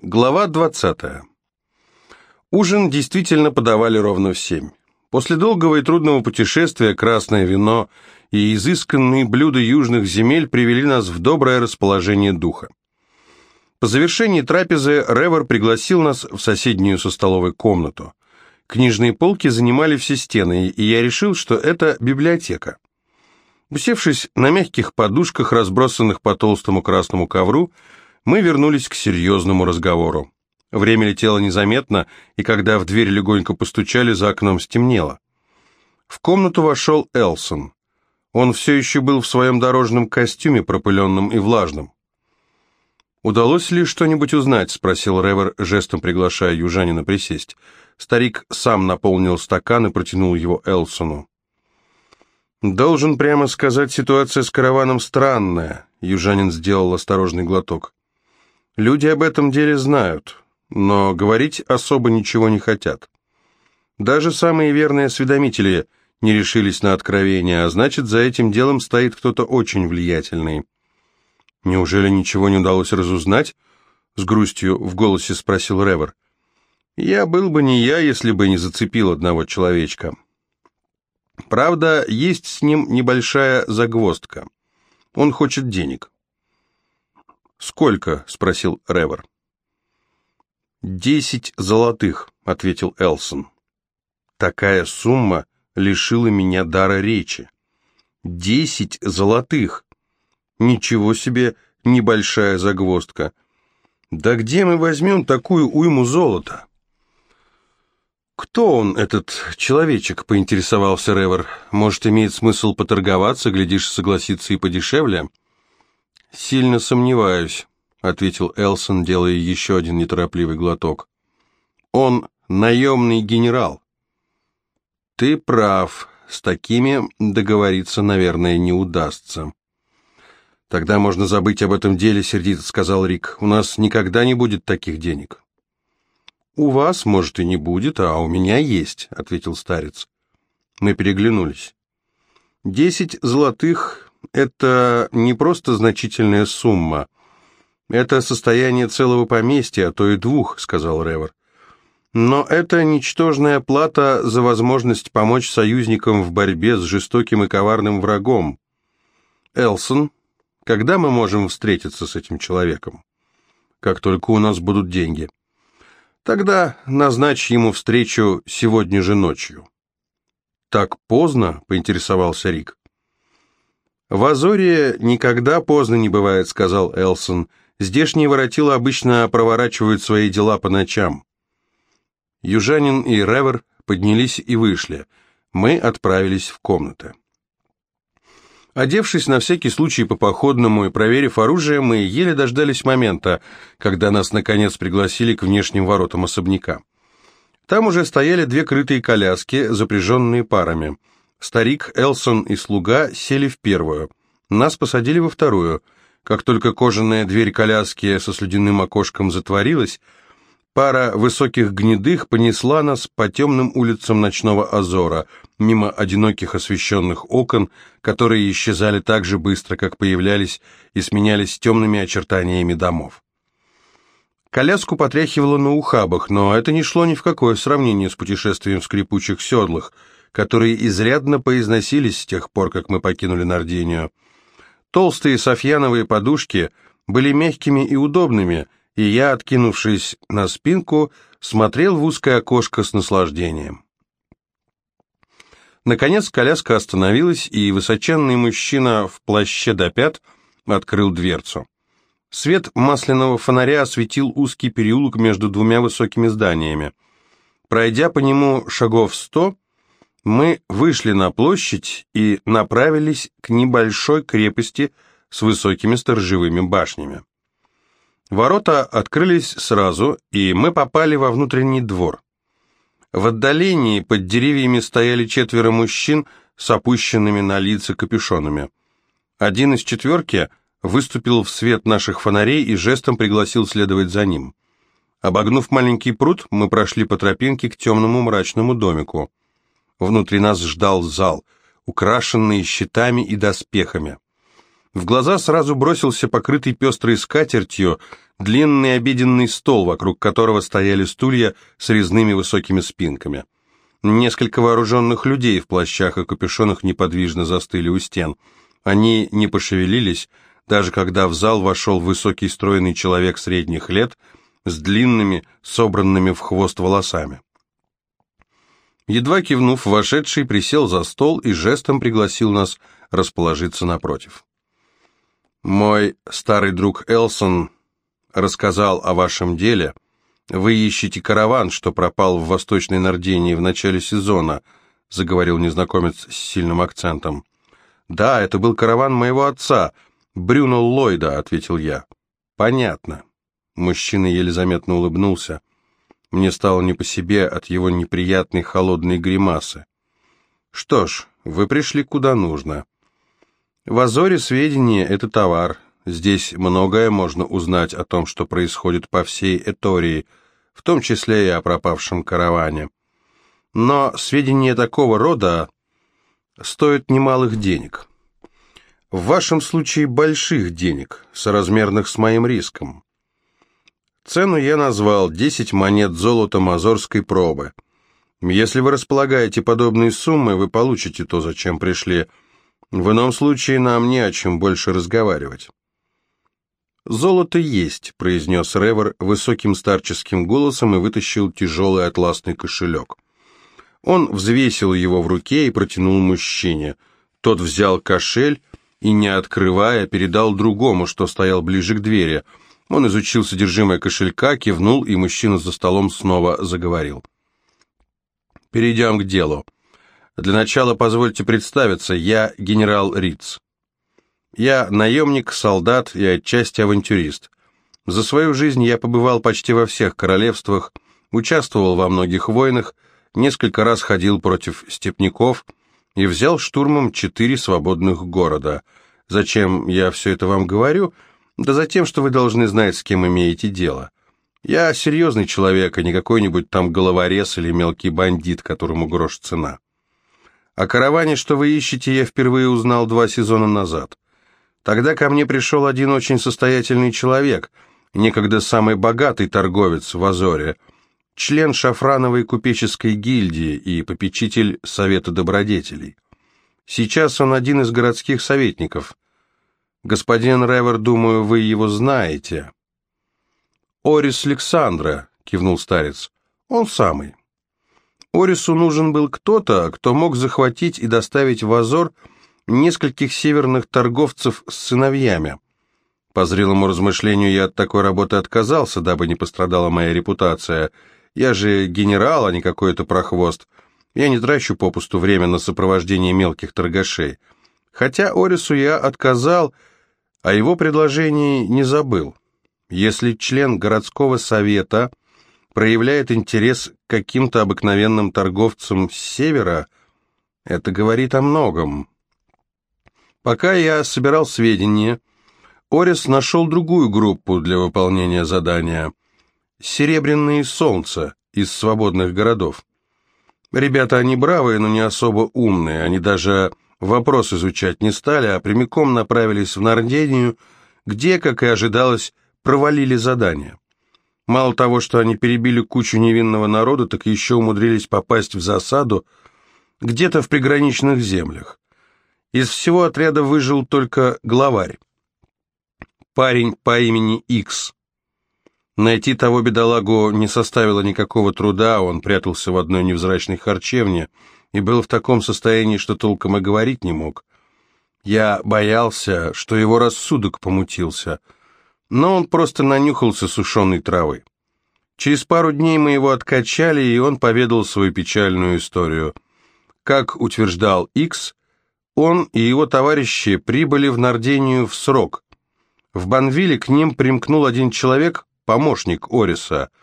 Глава 20. Ужин действительно подавали ровно в семь. После долгого и трудного путешествия красное вино и изысканные блюда южных земель привели нас в доброе расположение духа. По завершении трапезы Ревер пригласил нас в соседнюю со столовой комнату. Книжные полки занимали все стены, и я решил, что это библиотека. Усевшись на мягких подушках, разбросанных по толстому красному ковру, мы вернулись к серьезному разговору. Время летело незаметно, и когда в дверь легонько постучали, за окном стемнело. В комнату вошел Элсон. Он все еще был в своем дорожном костюме, пропыленном и влажном. «Удалось ли что-нибудь узнать?» — спросил Ревер, жестом приглашая южанина присесть. Старик сам наполнил стакан и протянул его Элсону. «Должен прямо сказать, ситуация с караваном странная», — южанин сделал осторожный глоток. Люди об этом деле знают, но говорить особо ничего не хотят. Даже самые верные осведомители не решились на откровение, а значит, за этим делом стоит кто-то очень влиятельный. «Неужели ничего не удалось разузнать?» — с грустью в голосе спросил Ревер. «Я был бы не я, если бы не зацепил одного человечка. Правда, есть с ним небольшая загвоздка. Он хочет денег». «Сколько?» — спросил Ревер. «Десять золотых», — ответил Элсон. «Такая сумма лишила меня дара речи. Десять золотых! Ничего себе небольшая загвоздка! Да где мы возьмем такую уйму золота?» «Кто он, этот человечек?» — поинтересовался Ревер. «Может, имеет смысл поторговаться, глядишь, согласиться и подешевле?» «Сильно сомневаюсь», — ответил Элсон, делая еще один неторопливый глоток. «Он наемный генерал». «Ты прав. С такими договориться, наверное, не удастся». «Тогда можно забыть об этом деле», — сердито сказал Рик. «У нас никогда не будет таких денег». «У вас, может, и не будет, а у меня есть», — ответил старец. Мы переглянулись. «Десять золотых это не просто значительная сумма. Это состояние целого поместья, а то и двух, сказал Ревер. Но это ничтожная плата за возможность помочь союзникам в борьбе с жестоким и коварным врагом. Элсон, когда мы можем встретиться с этим человеком? Как только у нас будут деньги. Тогда назначь ему встречу сегодня же ночью. Так поздно, поинтересовался Рик. «В Азоре никогда поздно не бывает», — сказал Элсон. «Здешние воротила обычно проворачивают свои дела по ночам». Южанин и Ревер поднялись и вышли. Мы отправились в комнаты. Одевшись на всякий случай по походному и проверив оружие, мы еле дождались момента, когда нас наконец пригласили к внешним воротам особняка. Там уже стояли две крытые коляски, запряженные парами. Старик, Элсон и слуга сели в первую. Нас посадили во вторую. Как только кожаная дверь коляски со слюдяным окошком затворилась, пара высоких гнедых понесла нас по темным улицам ночного Азора, мимо одиноких освещенных окон, которые исчезали так же быстро, как появлялись, и сменялись темными очертаниями домов. Коляску потряхивало на ухабах, но это не шло ни в какое сравнение с путешествием в скрипучих седлах — которые изрядно поизносились с тех пор, как мы покинули Нардинию. Толстые софьяновые подушки были мягкими и удобными, и я, откинувшись на спинку, смотрел в узкое окошко с наслаждением. Наконец коляска остановилась, и высоченный мужчина в плаще до пят открыл дверцу. Свет масляного фонаря осветил узкий переулок между двумя высокими зданиями. Пройдя по нему шагов сто, мы вышли на площадь и направились к небольшой крепости с высокими сторожевыми башнями. Ворота открылись сразу, и мы попали во внутренний двор. В отдалении под деревьями стояли четверо мужчин с опущенными на лица капюшонами. Один из четверки выступил в свет наших фонарей и жестом пригласил следовать за ним. Обогнув маленький пруд, мы прошли по тропинке к темному мрачному домику. Внутри нас ждал зал, украшенный щитами и доспехами. В глаза сразу бросился покрытый пестрой скатертью, длинный обеденный стол, вокруг которого стояли стулья с резными высокими спинками. Несколько вооруженных людей в плащах и капюшонах неподвижно застыли у стен. Они не пошевелились, даже когда в зал вошел высокий стройный человек средних лет с длинными, собранными в хвост волосами. Едва кивнув, вошедший присел за стол и жестом пригласил нас расположиться напротив. «Мой старый друг Элсон рассказал о вашем деле. Вы ищете караван, что пропал в Восточной Нардении в начале сезона», заговорил незнакомец с сильным акцентом. «Да, это был караван моего отца, Брюно Ллойда», — ответил я. «Понятно». Мужчина еле заметно улыбнулся. Мне стало не по себе от его неприятной холодной гримасы. «Что ж, вы пришли куда нужно. В Азоре сведения — это товар. Здесь многое можно узнать о том, что происходит по всей Этории, в том числе и о пропавшем караване. Но сведения такого рода стоят немалых денег. В вашем случае больших денег, соразмерных с моим риском. Цену я назвал 10 монет золота мазорской пробы. Если вы располагаете подобные суммы, вы получите то, зачем пришли. В ином случае нам не о чем больше разговаривать. «Золото есть», — произнес Ревер высоким старческим голосом и вытащил тяжелый атласный кошелек. Он взвесил его в руке и протянул мужчине. Тот взял кошель и, не открывая, передал другому, что стоял ближе к двери — он изучил содержимое кошелька, кивнул, и мужчина за столом снова заговорил. «Перейдем к делу. Для начала позвольте представиться, я генерал Риц. Я наемник, солдат и отчасти авантюрист. За свою жизнь я побывал почти во всех королевствах, участвовал во многих войнах, несколько раз ходил против степняков и взял штурмом четыре свободных города. Зачем я все это вам говорю?» Да за тем, что вы должны знать, с кем имеете дело. Я серьезный человек, а не какой-нибудь там головорез или мелкий бандит, которому грош цена. О караване, что вы ищете, я впервые узнал два сезона назад. Тогда ко мне пришел один очень состоятельный человек, некогда самый богатый торговец в Азоре, член шафрановой купеческой гильдии и попечитель Совета добродетелей. Сейчас он один из городских советников – «Господин Ревер, думаю, вы его знаете». «Орис Александра», — кивнул старец. «Он самый». Орису нужен был кто-то, кто мог захватить и доставить в Азор нескольких северных торговцев с сыновьями. По зрелому размышлению я от такой работы отказался, дабы не пострадала моя репутация. Я же генерал, а не какой-то прохвост. Я не трачу попусту время на сопровождение мелких торгашей. Хотя Орису я отказал, о его предложении не забыл. Если член городского совета проявляет интерес к каким-то обыкновенным торговцам с севера, это говорит о многом. Пока я собирал сведения, Орис нашел другую группу для выполнения задания — «Серебряные солнца» из свободных городов. Ребята, они бравые, но не особо умные, они даже Вопрос изучать не стали, а прямиком направились в Нардению, где, как и ожидалось, провалили задание. Мало того, что они перебили кучу невинного народа, так еще умудрились попасть в засаду где-то в приграничных землях. Из всего отряда выжил только главарь. Парень по имени Икс. Найти того бедолагу не составило никакого труда, он прятался в одной невзрачной харчевне – и был в таком состоянии, что толком и говорить не мог. Я боялся, что его рассудок помутился, но он просто нанюхался сушеной травы. Через пару дней мы его откачали, и он поведал свою печальную историю. Как утверждал Икс, он и его товарищи прибыли в Нардению в срок. В Банвиле к ним примкнул один человек, помощник Ориса –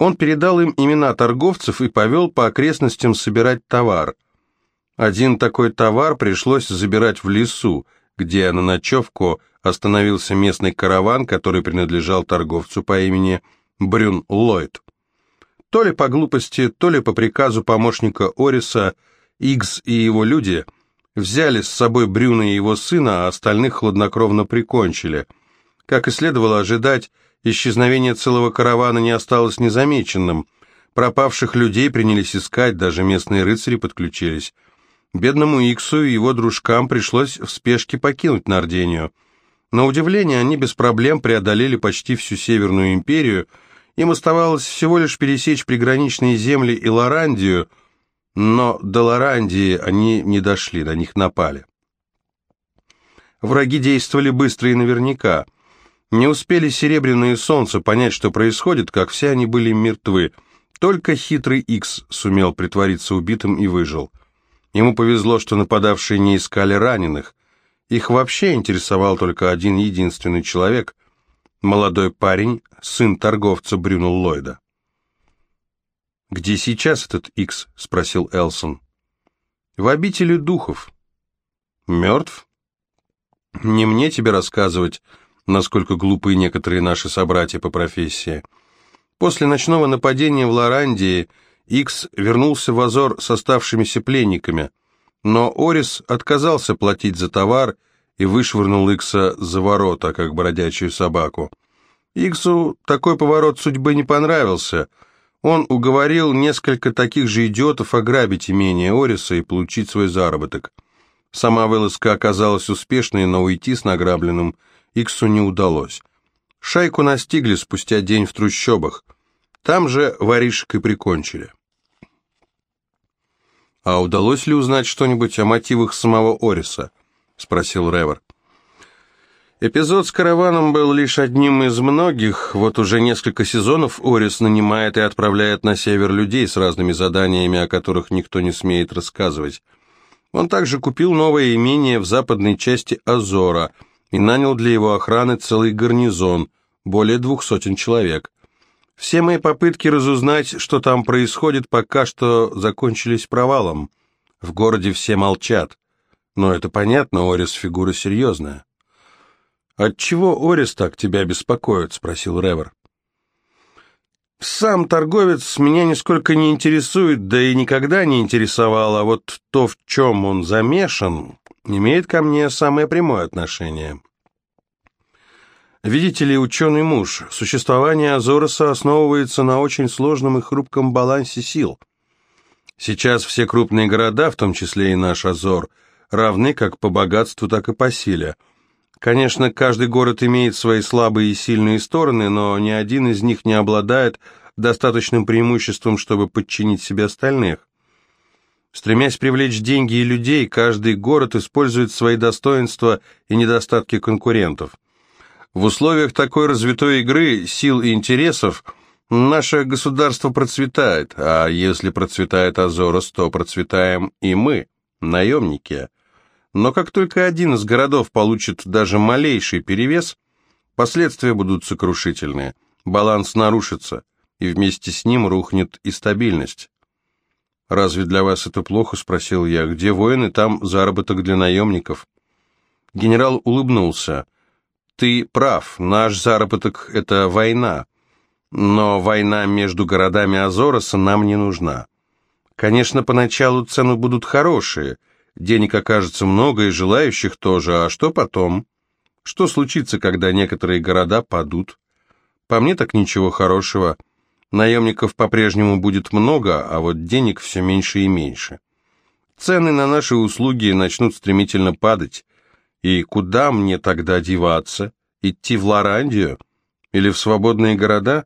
он передал им имена торговцев и повел по окрестностям собирать товар. Один такой товар пришлось забирать в лесу, где на ночевку остановился местный караван, который принадлежал торговцу по имени Брюн Ллойд. То ли по глупости, то ли по приказу помощника Ориса, Игс и его люди взяли с собой Брюна и его сына, а остальных хладнокровно прикончили. Как и следовало ожидать, исчезновение целого каравана не осталось незамеченным. Пропавших людей принялись искать, даже местные рыцари подключились. Бедному Иксу и его дружкам пришлось в спешке покинуть Нардению. На удивление, они без проблем преодолели почти всю Северную империю, им оставалось всего лишь пересечь приграничные земли и Лорандию, но до Лорандии они не дошли, на них напали. Враги действовали быстро и наверняка. Не успели Серебряное Солнце понять, что происходит, как все они были мертвы. Только хитрый Икс сумел притвориться убитым и выжил. Ему повезло, что нападавшие не искали раненых. Их вообще интересовал только один единственный человек — молодой парень, сын торговца Брюнел Ллойда. «Где сейчас этот Икс?» — спросил Элсон. «В обители духов». «Мертв?» Не мне тебе рассказывать, насколько глупы некоторые наши собратья по профессии. После ночного нападения в Лорандии Икс вернулся в Азор с оставшимися пленниками, но Орис отказался платить за товар и вышвырнул Икса за ворота, как бродячую собаку. Иксу такой поворот судьбы не понравился. Он уговорил несколько таких же идиотов ограбить имение Ориса и получить свой заработок. Сама вылазка оказалась успешной, но уйти с награбленным Иксу не удалось. Шайку настигли спустя день в трущобах. Там же воришек и прикончили. «А удалось ли узнать что-нибудь о мотивах самого Ориса?» — спросил Ревер. Эпизод с караваном был лишь одним из многих. Вот уже несколько сезонов Орис нанимает и отправляет на север людей с разными заданиями, о которых никто не смеет рассказывать. Он также купил новое имение в западной части Азора и нанял для его охраны целый гарнизон, более двух сотен человек. Все мои попытки разузнать, что там происходит, пока что закончились провалом. В городе все молчат. Но это понятно, Орис фигура серьезная. «Отчего Орис так тебя беспокоит?» — спросил Ревер. Сам торговец меня нисколько не интересует, да и никогда не интересовал, а вот то, в чем он замешан, имеет ко мне самое прямое отношение. Видите ли, ученый муж, существование Азороса основывается на очень сложном и хрупком балансе сил. Сейчас все крупные города, в том числе и наш Азор, равны как по богатству, так и по силе – Конечно, каждый город имеет свои слабые и сильные стороны, но ни один из них не обладает достаточным преимуществом, чтобы подчинить себе остальных. Стремясь привлечь деньги и людей, каждый город использует свои достоинства и недостатки конкурентов. В условиях такой развитой игры, сил и интересов, наше государство процветает, а если процветает Азорос, то процветаем и мы, наемники – но как только один из городов получит даже малейший перевес, последствия будут сокрушительные, баланс нарушится, и вместе с ним рухнет и стабильность. «Разве для вас это плохо?» — спросил я. «Где воины, там заработок для наемников». Генерал улыбнулся. «Ты прав, наш заработок — это война. Но война между городами Азороса нам не нужна. Конечно, поначалу цены будут хорошие — Денег окажется много и желающих тоже, а что потом? Что случится, когда некоторые города падут? По мне так ничего хорошего. Наемников по-прежнему будет много, а вот денег все меньше и меньше. Цены на наши услуги начнут стремительно падать. И куда мне тогда деваться? Идти в Лорандию? Или в свободные города?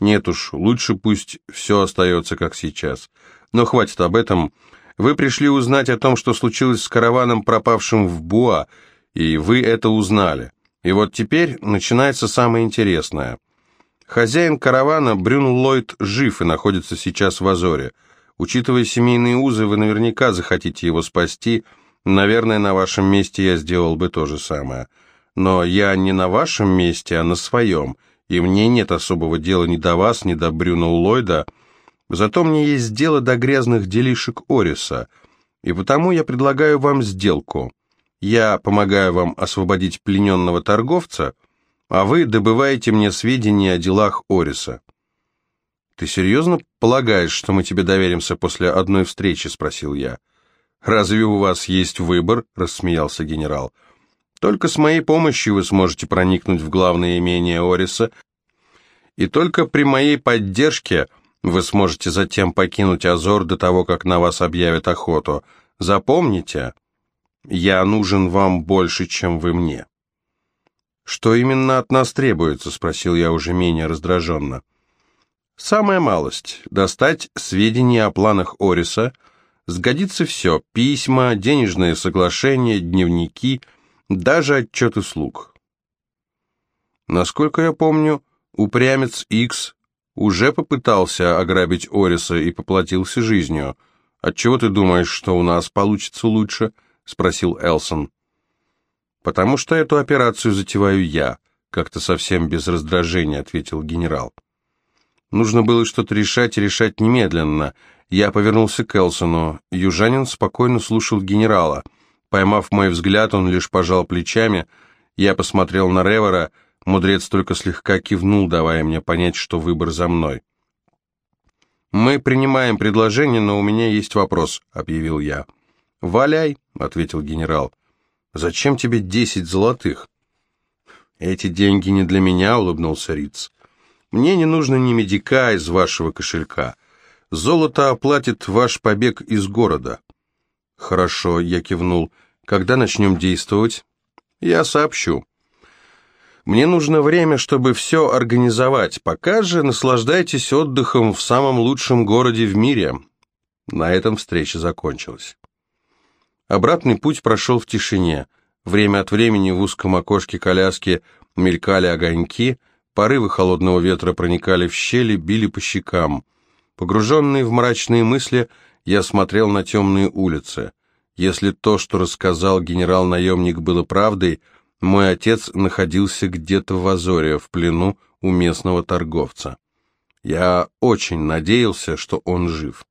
Нет уж, лучше пусть все остается как сейчас. Но хватит об этом. Вы пришли узнать о том, что случилось с караваном, пропавшим в Буа, и вы это узнали. И вот теперь начинается самое интересное. Хозяин каравана, Брюн Ллойд, жив и находится сейчас в Азоре. Учитывая семейные узы, вы наверняка захотите его спасти. Наверное, на вашем месте я сделал бы то же самое. Но я не на вашем месте, а на своем, и мне нет особого дела ни до вас, ни до Брюна Ллойда, Зато мне есть дело до грязных делишек Ориса, и потому я предлагаю вам сделку. Я помогаю вам освободить плененного торговца, а вы добываете мне сведения о делах Ориса». «Ты серьезно полагаешь, что мы тебе доверимся после одной встречи?» — спросил я. «Разве у вас есть выбор?» — рассмеялся генерал. «Только с моей помощью вы сможете проникнуть в главное имение Ориса И только при моей поддержке вы сможете затем покинуть Азор до того, как на вас объявят охоту. Запомните, я нужен вам больше, чем вы мне». «Что именно от нас требуется?» — спросил я уже менее раздраженно. «Самая малость — достать сведения о планах Ориса. Сгодится все — письма, денежные соглашения, дневники, даже отчеты слуг». Насколько я помню, упрямец Икс уже попытался ограбить Ориса и поплатился жизнью. Отчего ты думаешь, что у нас получится лучше?» — спросил Элсон. «Потому что эту операцию затеваю я», — как-то совсем без раздражения ответил генерал. Нужно было что-то решать и решать немедленно. Я повернулся к Элсону. Южанин спокойно слушал генерала. Поймав мой взгляд, он лишь пожал плечами. Я посмотрел на Ревера. Мудрец только слегка кивнул, давая мне понять, что выбор за мной. «Мы принимаем предложение, но у меня есть вопрос», — объявил я. «Валяй», — ответил генерал. Зачем тебе десять золотых?» «Эти деньги не для меня», — улыбнулся Риц. «Мне не нужно ни медика из вашего кошелька. Золото оплатит ваш побег из города». «Хорошо», — я кивнул. «Когда начнем действовать?» «Я сообщу». «Мне нужно время, чтобы все организовать. Пока же наслаждайтесь отдыхом в самом лучшем городе в мире». На этом встреча закончилась. Обратный путь прошел в тишине. Время от времени в узком окошке коляски мелькали огоньки, порывы холодного ветра проникали в щели, били по щекам. Погруженный в мрачные мысли, я смотрел на темные улицы. Если то, что рассказал генерал-наемник, было правдой, мой отец находился где-то в Азоре, в плену у местного торговца. Я очень надеялся, что он жив.